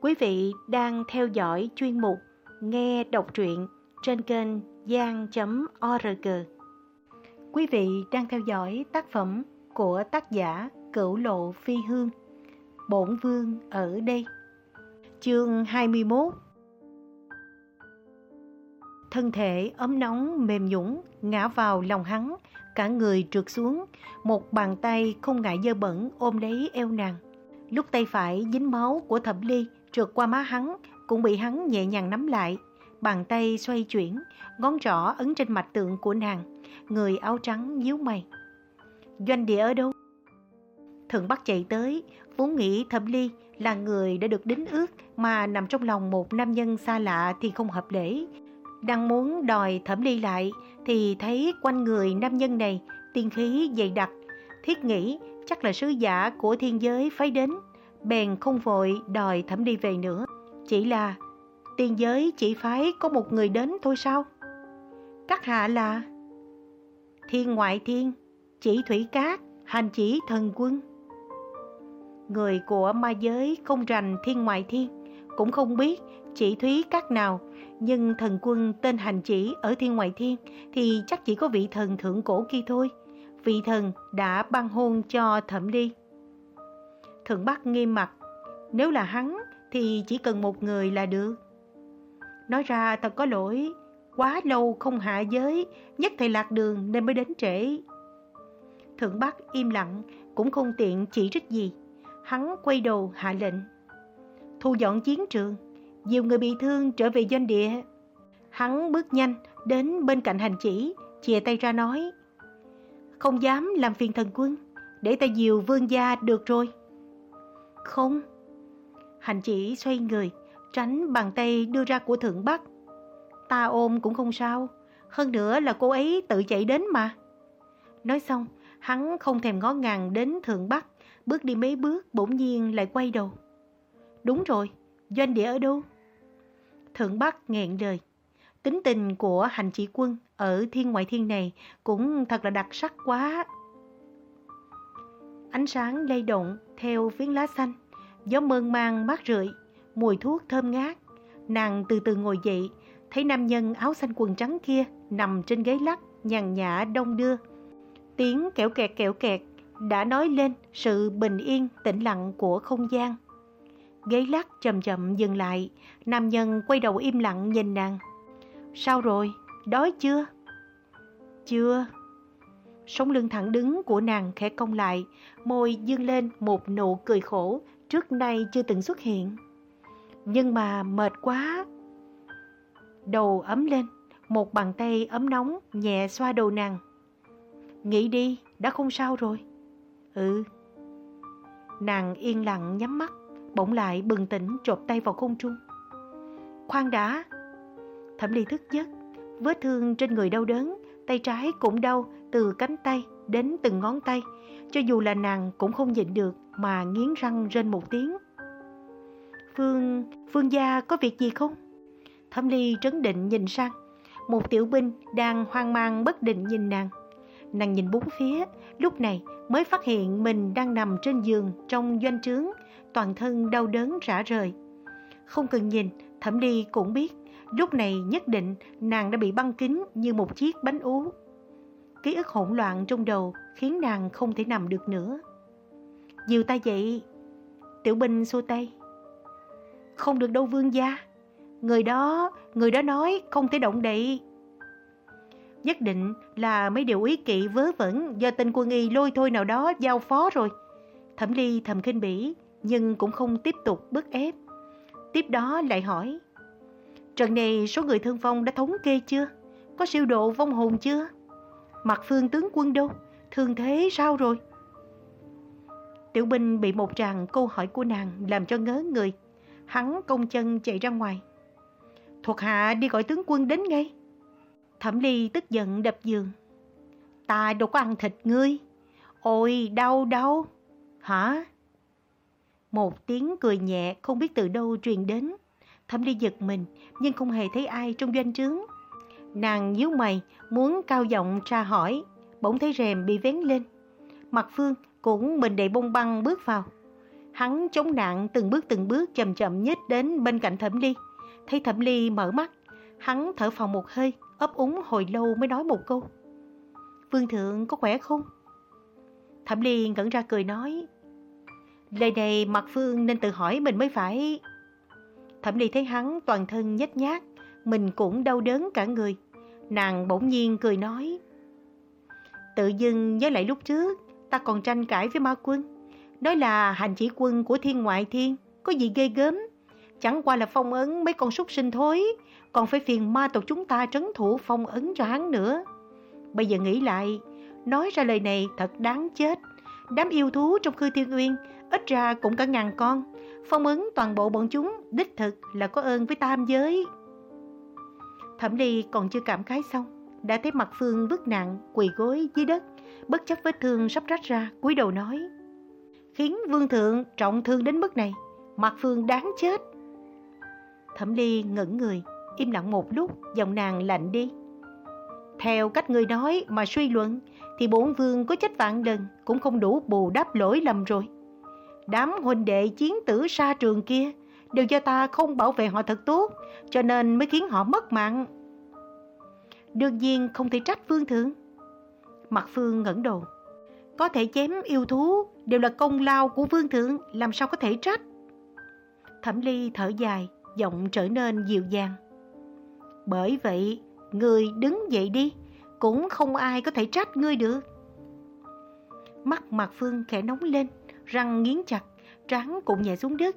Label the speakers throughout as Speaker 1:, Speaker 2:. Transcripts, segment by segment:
Speaker 1: Quý vị đang theo dõi chuyên mục Nghe đọc truyện trên kênh gian.org. Quý vị đang theo dõi tác phẩm của tác giả Cửu Lộ Phi Hương, Bổn Vương ở đây. Chương 21 Thân thể ấm nóng mềm nhũng ngã vào lòng hắn, cả người trượt xuống, một bàn tay không ngại dơ bẩn ôm lấy eo nàng. Lúc tay phải dính máu của thẩm ly trượt qua má hắn, cũng bị hắn nhẹ nhàng nắm lại. Bàn tay xoay chuyển, ngón trỏ ấn trên mạch tượng của nàng, người áo trắng nhíu mày. Doanh địa ở đâu? Thượng Bắc chạy tới, vốn nghĩ Thẩm Ly là người đã được đính ước mà nằm trong lòng một nam nhân xa lạ thì không hợp lễ. Đang muốn đòi Thẩm Ly lại thì thấy quanh người nam nhân này tiên khí dày đặc, thiết nghĩ chắc là sứ giả của thiên giới phái đến, bèn không vội đòi Thẩm đi về nữa. Chỉ là tiên giới chỉ phái có một người đến thôi sao? Các hạ là thiên ngoại thiên, chỉ thủy cát, hành chỉ thần quân. Người của ma giới không rành thiên ngoại thiên, cũng không biết chỉ thúy các nào, nhưng thần quân tên hành chỉ ở thiên ngoại thiên thì chắc chỉ có vị thần thượng cổ kia thôi. Vị thần đã ban hôn cho thẩm đi Thượng Bắc nghiêm mặt, nếu là hắn thì chỉ cần một người là được. Nói ra thật có lỗi, quá lâu không hạ giới, nhất thầy lạc đường nên mới đến trễ. Thượng Bắc im lặng, cũng không tiện chỉ trích gì. Hắn quay đầu hạ lệnh. Thu dọn chiến trường, nhiều người bị thương trở về doanh địa. Hắn bước nhanh đến bên cạnh hành chỉ, chìa tay ra nói. Không dám làm phiền thần quân, để ta diều vương gia được rồi. Không. Hành chỉ xoay người, tránh bàn tay đưa ra của thượng bắc. Ta ôm cũng không sao, hơn nữa là cô ấy tự chạy đến mà. Nói xong, hắn không thèm ngó ngàng đến thượng bắc, bước đi mấy bước bỗng nhiên lại quay đầu. Đúng rồi, doanh địa ở đâu? Thượng Bắc nghẹn lời. Tính tình của hành chỉ quân ở thiên ngoại thiên này cũng thật là đặc sắc quá. Ánh sáng lay động theo phiến lá xanh, gió mơn mang mát rượi, mùi thuốc thơm ngát. Nàng từ từ ngồi dậy, thấy nam nhân áo xanh quần trắng kia nằm trên ghế lắc, nhàn nhã đông đưa. Tiếng kẹo kẹt kẹo kẹt đã nói lên sự bình yên tĩnh lặng của không gian. Ghế lắc chậm chậm dừng lại, nam nhân quay đầu im lặng nhìn nàng. Sao rồi, đói chưa? Chưa. Sống lưng thẳng đứng của nàng khẽ cong lại, môi dương lên một nụ cười khổ trước nay chưa từng xuất hiện. Nhưng mà mệt quá. Đầu ấm lên, một bàn tay ấm nóng nhẹ xoa đầu nàng. Nghĩ đi, đã không sao rồi. Ừ. Nàng yên lặng nhắm mắt, bỗng lại bừng tỉnh chộp tay vào khung trung. Khoan đã! Thẩm ly thức giấc, vết thương trên người đau đớn, tay trái cũng đau từ cánh tay đến từng ngón tay, cho dù là nàng cũng không nhịn được mà nghiến răng rên một tiếng. Phương, Phương gia có việc gì không? Thẩm ly trấn định nhìn sang, một tiểu binh đang hoang mang bất định nhìn nàng. Nàng nhìn bốn phía, lúc này mới phát hiện mình đang nằm trên giường trong doanh trướng, toàn thân đau đớn rã rời. Không cần nhìn, Thẩm Ly cũng biết, lúc này nhất định nàng đã bị băng kính như một chiếc bánh ú. Ký ức hỗn loạn trong đầu khiến nàng không thể nằm được nữa. Dìu ta dậy, tiểu binh xua tay. Không được đâu vương gia, người đó, người đó nói không thể động đậy. Nhất định là mấy điều ý kỵ vớ vẩn do tên quân y lôi thôi nào đó giao phó rồi. Thẩm Ly thầm khinh bỉ, nhưng cũng không tiếp tục bức ép. Tiếp đó lại hỏi, trận này số người thương vong đã thống kê chưa? Có siêu độ vong hồn chưa? Mặt phương tướng quân đâu? Thương thế sao rồi? Tiểu binh bị một tràng câu hỏi của nàng làm cho ngớ người. Hắn công chân chạy ra ngoài. Thuộc hạ đi gọi tướng quân đến ngay. Thẩm Ly tức giận đập giường. Ta đâu có ăn thịt ngươi. Ôi, đau đau. Hả? Một tiếng cười nhẹ không biết từ đâu truyền đến. Thẩm Ly giật mình nhưng không hề thấy ai trong doanh trướng. Nàng nhíu mày muốn cao giọng tra hỏi, bỗng thấy rèm bị vén lên. Mặt Phương cũng mình đầy bông băng bước vào. Hắn chống nạn từng bước từng bước chậm chậm nhích đến bên cạnh Thẩm Ly. Thấy Thẩm Ly mở mắt, hắn thở phào một hơi, ấp úng hồi lâu mới nói một câu. Vương thượng có khỏe không? Thẩm Ly ngẩn ra cười nói. Lời này Mặt Phương nên tự hỏi mình mới phải. Thẩm Ly thấy hắn toàn thân nhếch nhác, mình cũng đau đớn cả người. Nàng bỗng nhiên cười nói. Tự dưng nhớ lại lúc trước, ta còn tranh cãi với ma quân. Nói là hành chỉ quân của thiên ngoại thiên, có gì ghê gớm. Chẳng qua là phong ấn mấy con súc sinh thôi, còn phải phiền ma tộc chúng ta trấn thủ phong ấn cho hắn nữa. Bây giờ nghĩ lại, nói ra lời này thật đáng chết. Đám yêu thú trong khư thiên uyên, ít ra cũng cả ngàn con. Phong ấn toàn bộ bọn chúng, đích thực là có ơn với tam giới. Thẩm Ly còn chưa cảm khái xong, đã thấy mặt Phương vứt nặng, quỳ gối dưới đất, bất chấp vết thương sắp rách ra, cúi đầu nói. Khiến vương thượng trọng thương đến mức này, mặt Phương đáng chết. Thẩm Ly ngẩn người, im lặng một lúc, giọng nàng lạnh đi. Theo cách người nói mà suy luận, thì bổn vương có chết vạn lần cũng không đủ bù đắp lỗi lầm rồi. Đám huynh đệ chiến tử xa trường kia đều do ta không bảo vệ họ thật tốt, cho nên mới khiến họ mất mạng. Đương nhiên không thể trách vương thượng. Mặt phương ngẩng đầu. Có thể chém yêu thú đều là công lao của vương thượng, làm sao có thể trách. Thẩm ly thở dài, giọng trở nên dịu dàng. Bởi vậy, người đứng dậy đi, cũng không ai có thể trách ngươi được. Mắt Mạc Phương khẽ nóng lên, răng nghiến chặt, trán cũng nhẹ xuống đất,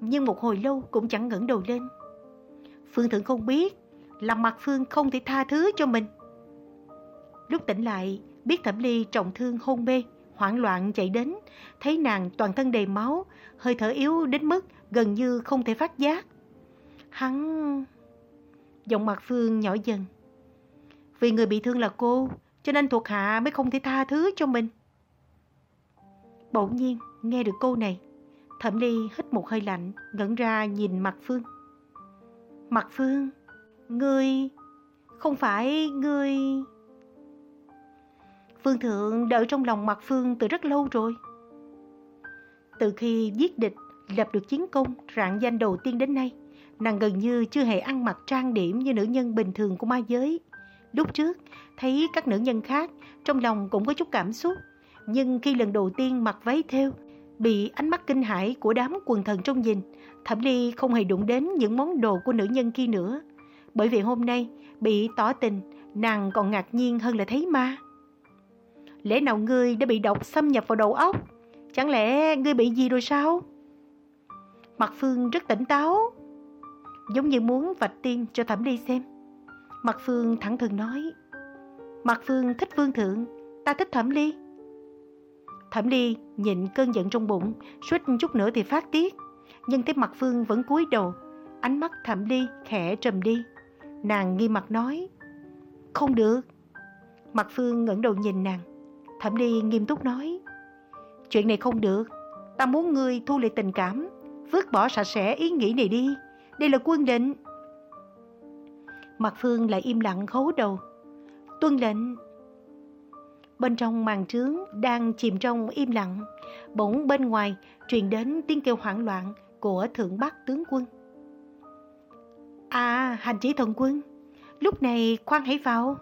Speaker 1: nhưng một hồi lâu cũng chẳng ngẩng đầu lên. Phương Thượng không biết, là mặt Phương không thể tha thứ cho mình. Lúc tỉnh lại, biết Thẩm Ly trọng thương hôn mê, hoảng loạn chạy đến, thấy nàng toàn thân đầy máu, hơi thở yếu đến mức gần như không thể phát giác. Hắn... Giọng mặt Phương nhỏ dần. Vì người bị thương là cô, cho nên thuộc hạ mới không thể tha thứ cho mình. Bỗng nhiên, nghe được câu này, Thẩm Ly hít một hơi lạnh, ngẩn ra nhìn Mặt Phương. Mặt Phương, ngươi... Không phải ngươi... Phương Thượng đợi trong lòng Mặt Phương từ rất lâu rồi. Từ khi giết địch, lập được chiến công, rạng danh đầu tiên đến nay, nàng gần như chưa hề ăn mặc trang điểm như nữ nhân bình thường của ma giới. Lúc trước, thấy các nữ nhân khác, trong lòng cũng có chút cảm xúc. Nhưng khi lần đầu tiên mặc váy theo, bị ánh mắt kinh hãi của đám quần thần trong nhìn, Thẩm Ly không hề đụng đến những món đồ của nữ nhân kia nữa. Bởi vì hôm nay, bị tỏ tình, nàng còn ngạc nhiên hơn là thấy ma. Lẽ nào ngươi đã bị độc xâm nhập vào đầu óc? Chẳng lẽ ngươi bị gì rồi sao? Mặt Phương rất tỉnh táo, giống như muốn vạch tiên cho Thẩm Ly xem. Mặt Phương thẳng thừng nói, Mặt Phương thích Vương Thượng, ta thích Thẩm Ly. Thẩm Ly nhịn cơn giận trong bụng, suýt chút nữa thì phát tiết. Nhưng thấy mặt Phương vẫn cúi đầu, ánh mắt Thẩm Ly khẽ trầm đi. Nàng nghi mặt nói, không được. Mặt Phương ngẩng đầu nhìn nàng, Thẩm Ly nghiêm túc nói, chuyện này không được, ta muốn ngươi thu lại tình cảm, vứt bỏ sạch sẽ ý nghĩ này đi, đây là quân định. Mặt Phương lại im lặng khấu đầu, tuân lệnh. Bên trong màn trướng đang chìm trong im lặng, bỗng bên ngoài truyền đến tiếng kêu hoảng loạn của Thượng Bắc tướng quân. À, hành chỉ thần quân, lúc này khoan hãy vào.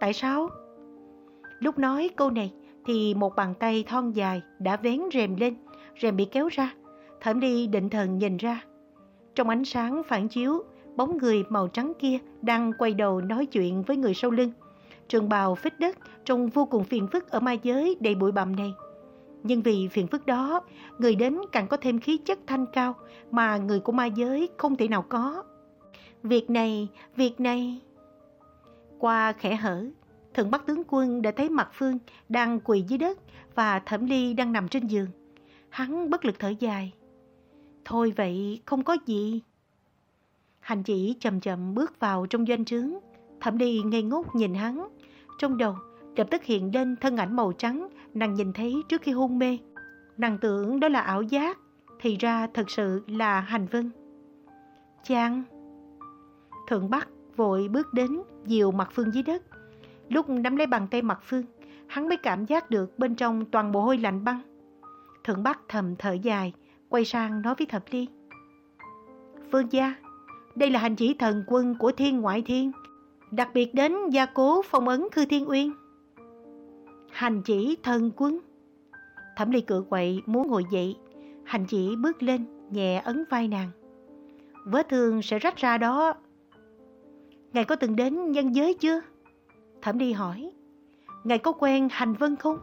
Speaker 1: Tại sao? Lúc nói câu này thì một bàn tay thon dài đã vén rèm lên, rèm bị kéo ra. Thẩm đi định thần nhìn ra. Trong ánh sáng phản chiếu, bóng người màu trắng kia đang quay đầu nói chuyện với người sau lưng. Trường bào phết đất trông vô cùng phiền phức ở ma giới đầy bụi bặm này. Nhưng vì phiền phức đó, người đến càng có thêm khí chất thanh cao mà người của ma giới không thể nào có. Việc này, việc này... Qua khẽ hở, thần bắc tướng quân đã thấy mặt Phương đang quỳ dưới đất và Thẩm Ly đang nằm trên giường. Hắn bất lực thở dài. Thôi vậy, không có gì. Hành chỉ chậm chậm bước vào trong doanh trướng. Thẩm Ly ngây ngốc nhìn hắn. Trong đầu, lập tức hiện lên thân ảnh màu trắng nàng nhìn thấy trước khi hôn mê. Nàng tưởng đó là ảo giác, thì ra thật sự là hành vân. Chàng! Thượng Bắc vội bước đến, dìu mặt Phương dưới đất. Lúc nắm lấy bàn tay mặt Phương, hắn mới cảm giác được bên trong toàn bộ hôi lạnh băng. Thượng Bắc thầm thở dài, quay sang nói với Thập Ly. Phương gia, đây là hành chỉ thần quân của thiên ngoại thiên, đặc biệt đến gia cố phong ấn Khư Thiên Uyên. Hành chỉ thân quân. Thẩm Ly cự quậy muốn ngồi dậy, hành chỉ bước lên, nhẹ ấn vai nàng. Vết thương sẽ rách ra đó. Ngài có từng đến nhân giới chưa? Thẩm Ly hỏi. Ngài có quen hành vân không?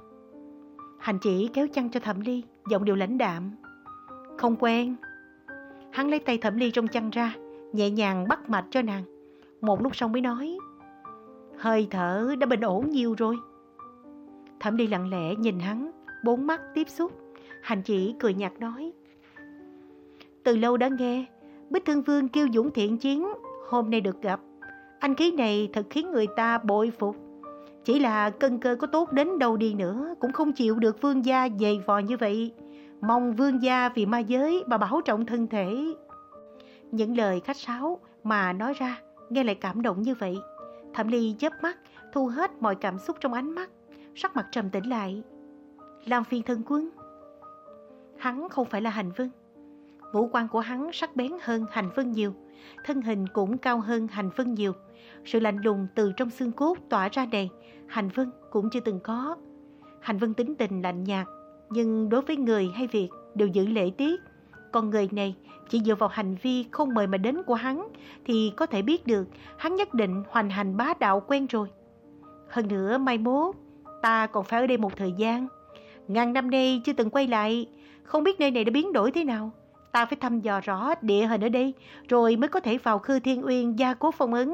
Speaker 1: Hành chỉ kéo chăn cho Thẩm Ly, giọng điều lãnh đạm. Không quen. Hắn lấy tay Thẩm Ly trong chăn ra, nhẹ nhàng bắt mạch cho nàng. Một lúc sau mới nói. Hơi thở đã bình ổn nhiều rồi. Thẩm đi lặng lẽ nhìn hắn, bốn mắt tiếp xúc. Hành chỉ cười nhạt nói. Từ lâu đã nghe, Bích Thương Vương kêu dũng thiện chiến, hôm nay được gặp. Anh khí này thật khiến người ta bội phục. Chỉ là cân cơ có tốt đến đâu đi nữa cũng không chịu được vương gia dày vò như vậy. Mong vương gia vì ma giới mà bảo trọng thân thể. Những lời khách sáo mà nói ra nghe lại cảm động như vậy. Thẩm Ly chớp mắt, thu hết mọi cảm xúc trong ánh mắt, sắc mặt trầm tĩnh lại. Làm phiền thân quân. Hắn không phải là hành vân. Vũ quan của hắn sắc bén hơn hành vân nhiều, thân hình cũng cao hơn hành vân nhiều. Sự lạnh lùng từ trong xương cốt tỏa ra đầy, hành vân cũng chưa từng có. Hành vân tính tình lạnh nhạt, nhưng đối với người hay việc đều giữ lễ tiết. Còn người này chỉ dựa vào hành vi không mời mà đến của hắn thì có thể biết được hắn nhất định hoành hành bá đạo quen rồi. Hơn nữa mai mốt, ta còn phải ở đây một thời gian. Ngàn năm nay chưa từng quay lại, không biết nơi này đã biến đổi thế nào. Ta phải thăm dò rõ địa hình ở đây, rồi mới có thể vào Khư Thiên Uyên gia cố phong ấn.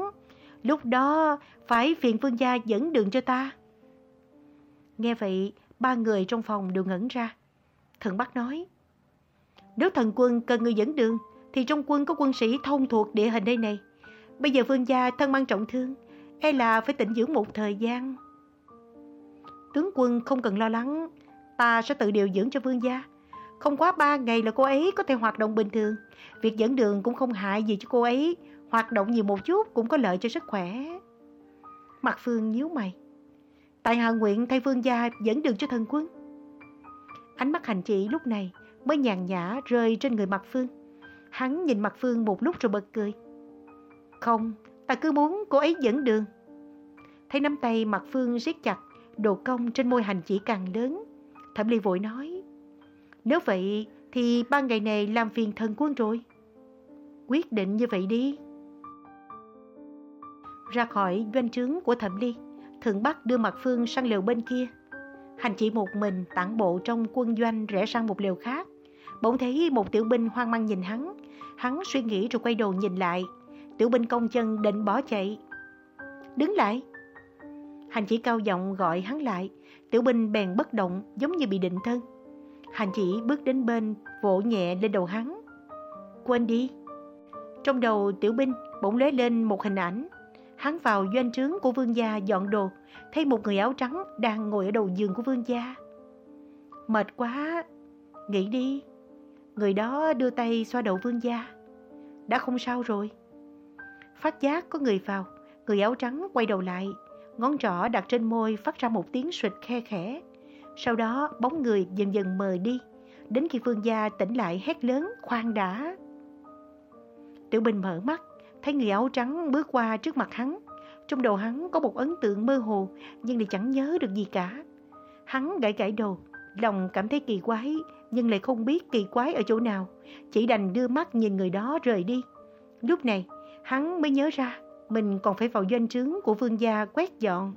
Speaker 1: Lúc đó phải phiền vương gia dẫn đường cho ta. Nghe vậy, ba người trong phòng đều ngẩn ra. Thần Bắc nói, nếu thần quân cần người dẫn đường, thì trong quân có quân sĩ thông thuộc địa hình đây này. Bây giờ vương gia thân mang trọng thương, e là phải tĩnh dưỡng một thời gian. Tướng quân không cần lo lắng, ta sẽ tự điều dưỡng cho vương gia. Không quá ba ngày là cô ấy có thể hoạt động bình thường. Việc dẫn đường cũng không hại gì cho cô ấy, hoạt động nhiều một chút cũng có lợi cho sức khỏe. Mặt Phương nhíu mày. Tại hạ nguyện thay vương gia dẫn đường cho thần quân. Ánh mắt hành chị lúc này mới nhàn nhã rơi trên người Mặt Phương. Hắn nhìn Mặt Phương một lúc rồi bật cười. Không, ta cứ muốn cô ấy dẫn đường. Thấy nắm tay Mặt Phương siết chặt, đồ cong trên môi hành chỉ càng lớn. Thẩm Ly vội nói. Nếu vậy thì ba ngày này làm phiền thần quân rồi. Quyết định như vậy đi. Ra khỏi doanh trướng của Thẩm Ly, Thượng Bắc đưa Mặt Phương sang lều bên kia. Hành chỉ một mình tản bộ trong quân doanh rẽ sang một lều khác. Bỗng thấy một tiểu binh hoang mang nhìn hắn. Hắn suy nghĩ rồi quay đầu nhìn lại. Tiểu binh công chân định bỏ chạy. Đứng lại. Hành chỉ cao giọng gọi hắn lại. Tiểu binh bèn bất động giống như bị định thân. Hành chỉ bước đến bên, vỗ nhẹ lên đầu hắn. Quên đi. Trong đầu tiểu binh bỗng lóe lên một hình ảnh. Hắn vào doanh trướng của vương gia dọn đồ, thấy một người áo trắng đang ngồi ở đầu giường của vương gia. Mệt quá, nghỉ đi. Người đó đưa tay xoa đầu vương gia. Đã không sao rồi. Phát giác có người vào, người áo trắng quay đầu lại, ngón trỏ đặt trên môi phát ra một tiếng sụt khe khẽ. Sau đó bóng người dần dần mờ đi, đến khi vương gia tỉnh lại hét lớn khoan đã. Tiểu Bình mở mắt, thấy người áo trắng bước qua trước mặt hắn. Trong đầu hắn có một ấn tượng mơ hồ, nhưng lại chẳng nhớ được gì cả. Hắn gãi gãi đầu, lòng cảm thấy kỳ quái, nhưng lại không biết kỳ quái ở chỗ nào, chỉ đành đưa mắt nhìn người đó rời đi. Lúc này, hắn mới nhớ ra, mình còn phải vào doanh trướng của vương gia quét dọn.